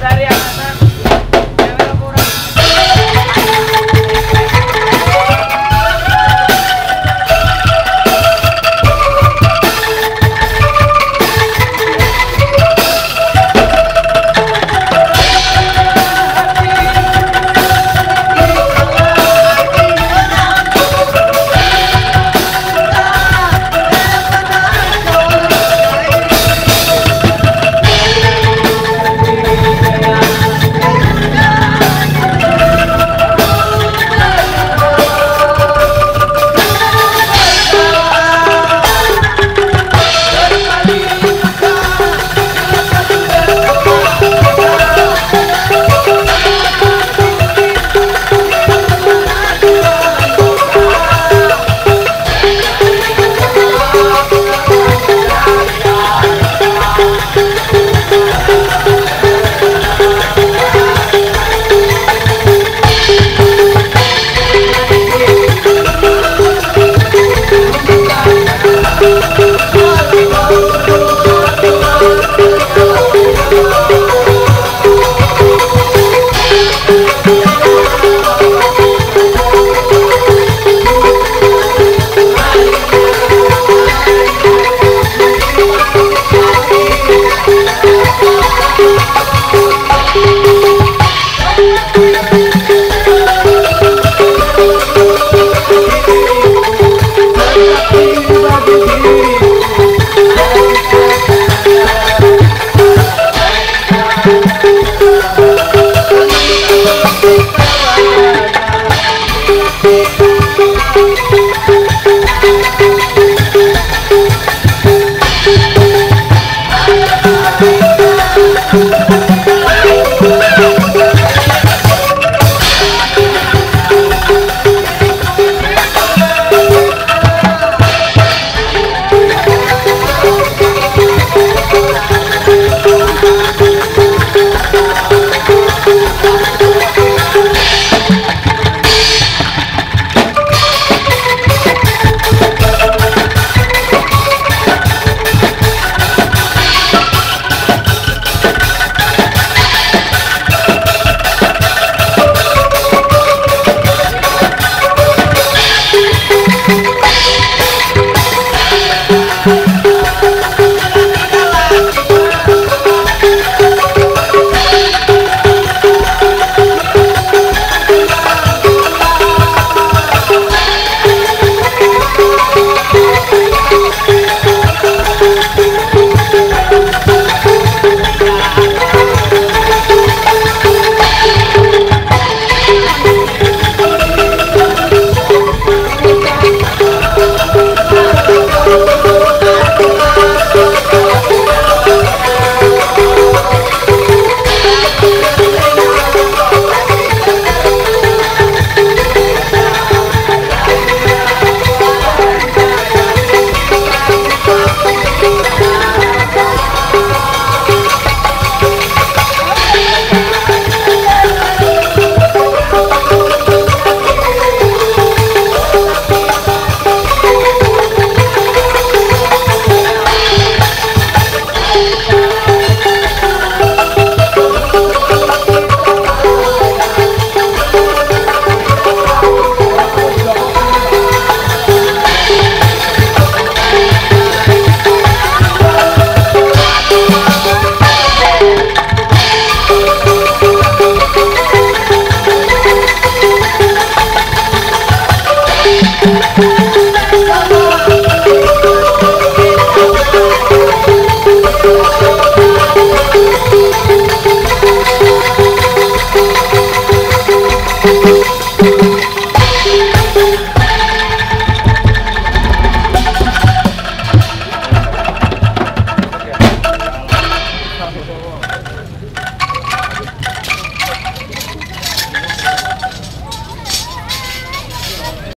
Natalia, Natalia.